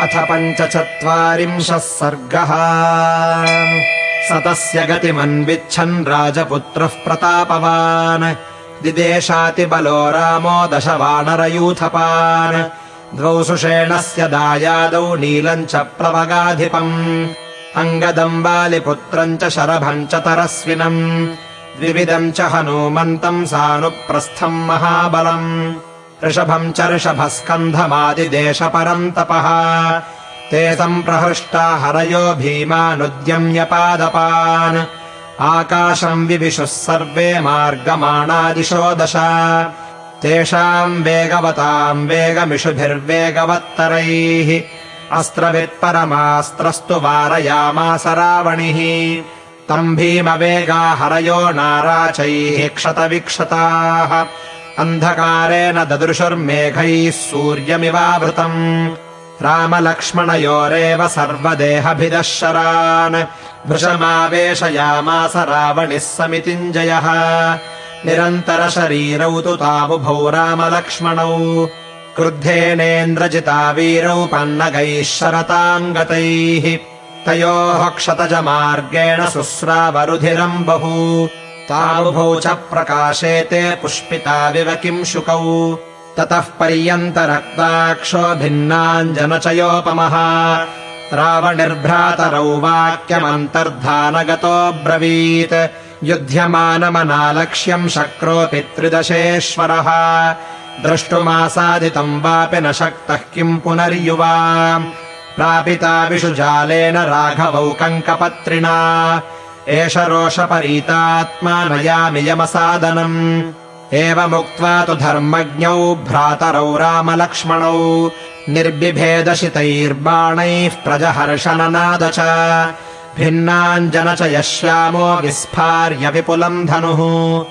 अथ पञ्चचत्वारिंशः सर्गः। स तस्य गतिमन्विच्छन् राजपुत्रः प्रतापवान्। दिदेशातिबलो रामो दश वानरयूथपान् द्वौ सुषेणस्य दायादौ नीलम् च प्लवगाधिपम्। अङ्गदम् बालिपुत्रम् च शरभम् च तरस्विनम्। द्विविधम् च हनूमन्तम् सानुप्रस्थम् महाबलम् ऋषभम् च ऋषभस्कन्धमादिदेशपरम् तपः ते सम्प्रहृष्टा हरयो भीमानुद्यम्यपादपान् आकाशम् विविशुः सर्वे मार्गमाणादिशो दश तेषाम् वेगवताम् वेगमिषुभिर्वेगवत्तरैः अस्त्रवित्परमास्त्रस्तु वारयामास रावणिः तम् भीमवेगा हरयो नाराचैः क्षतविक्षताः अन्धकारेण ददृशुर्मेघैः सूर्यमिवावृतम्। रामलक्ष्मणयोरेव सर्वदेहभिदः शरान्। वृषमावेशयामास रावणिः समितिञ्जयः। निरन्तरशरीरौ तु ताबुभौ रामलक्ष्मणौ। क्रुद्धेनेन्द्रजिता वीरौ पन्नगैः शरताम् गतैः तयोः क्षतजमार्गेण शुश्रावरुधिरम् बहु ताबुभौ च प्रकाशेते पुष्पिताविव किम् शुकौ। ततः पर्यन्तरक्ताक्षो भिन्नाञ्जनचयोपमः रावणिर्भ्रातरौ वाक्यमन्तर्धानगतोऽब्रवीत् युध्यमानमनालक्ष्यम् शक्रोऽपि त्रिदशेश्वरः द्रष्टुमासादितम् वापि न शक्तः किम् पुनर्युवा प्रापिता विषुजालेन राघवौ कङ्कपत्रिणा एष रोषपरीतात्मा नयामि यमसादनम् एवमुक्त्वा तु धर्मज्ञौ भ्रातरौ रामलक्ष्मणौ निर्बिभेदशितैर्बाणैः प्रजहर्षणनाद च। भिन्नाञ्जन च यश्यामो विस्फार्य विपुलम् धनुः।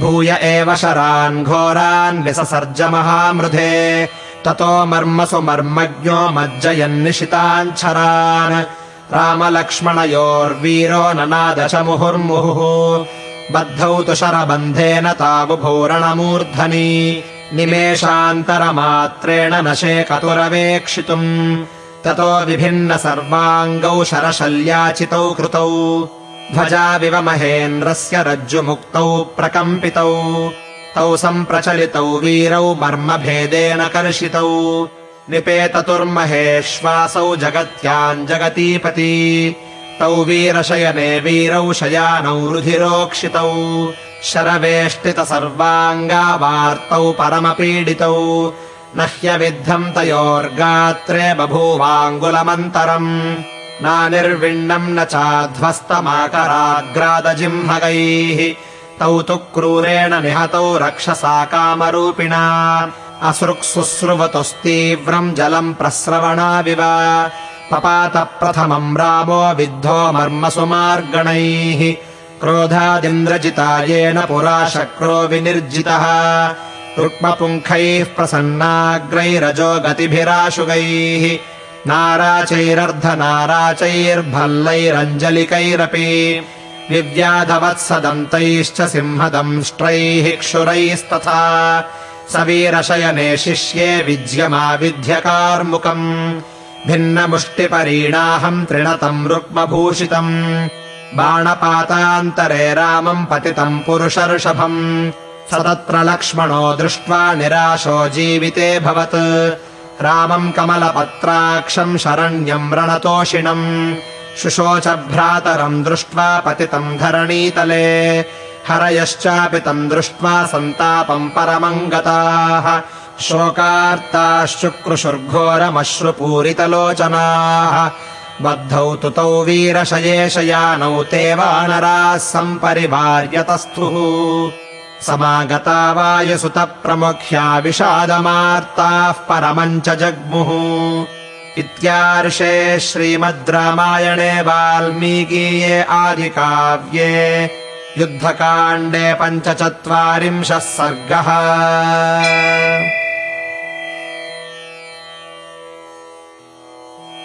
भूय एव शरान् घोरान् विससर्ज महामृधे। ततो मर्मसु मर्मज्ञो मज्जयन्निशिताञ्छरान् रामलक्ष्मणयोर्वीरो ननाद च मुहुर्मुहुः बद्धौ तु शरबन्धेन ताबुभूरणमूर्धनि। निमेषान्तरमात्रेण न शेकतुरवेक्षितुम्। ततो विभिन्न सर्वाङ्गौ शरशल्याचितौ कृतौ। ध्वजाविव महेन्द्रस्य रज्जुमुक्तौ प्रकम्पितौ। तौ सम्प्रचलितौ वीरौ मर्मभेदेन कर्षितौ निपेततुर्महेश्वासौ जगत्याम् जगतीपति। तौ वीरशयने वीरौ शयानौ रुधिरोक्षितौ। शरवेष्टितसर्वाङ्गावार्तौ परमपीडितौ। न ह्यविद्धम् तयोर्गात्रे बभूवाङ्गुलमन्तरम्। नानिर्विण्णम् न चाध्वस्तमाकराग्रादजिह्मगैः तौ तु क्रूरेण निहतौ रक्षसा कामरूपिणा असृक्सुश्रुवतुस्तीव्रम् जलम् प्रस्रवणाविव। पपात प्रथमम् रामो विद्धो मर्मसु मार्गणैः क्रोधादिन्द्रजिता येन पुरा शक्रो विनिर्जितः। रुक्मपुङ्खैः प्रसन्नाग्रैरजो गतिभिराशुगैः। नाराचैरर्धनाराचैर्भल्लैरञ्जलिकैरपि। विव्याधवत्सदन्तैश्च सिंहदंष्ट्रैः क्षुरैस्तथा स वीरशयने शिष्ये विज्यमाविध्यकार्मुकम् भिन्नमुष्टिपरीणाहम् त्रिणतम् रुक्मभूषितम्। बाणपातान्तरे रामम् पतितम् पुरुषर्षभम्। स तत्र लक्ष्मणो दृष्ट्वा निराशो जीविते भवत्। रामम् कमलपत्राक्षम् शरण्यम् रणतोषिणम्। शुशोच भ्रातरम् दृष्ट्वा पतितम् धरणीतले हरयश्चापि तम् दृष्ट्वा सन्तापम् परमम् गताः शोकार्ताश्चुक्रुशुर्घोरमश्रुपूरितलोचनाः। बद्धौ तु तौ वीरशयेशयानौ ते वानराः सम्परिवार्यतस्थुः। समागता वायुसुतप्रमुख्या विषादमार्ताः परमम् च जग्मुः। इत्यार्षे श्रीमद् रामायणे वाल्मीकीये आदिकाव्ये युद्धकाण्डे पञ्चचत्वारिंशः सर्गः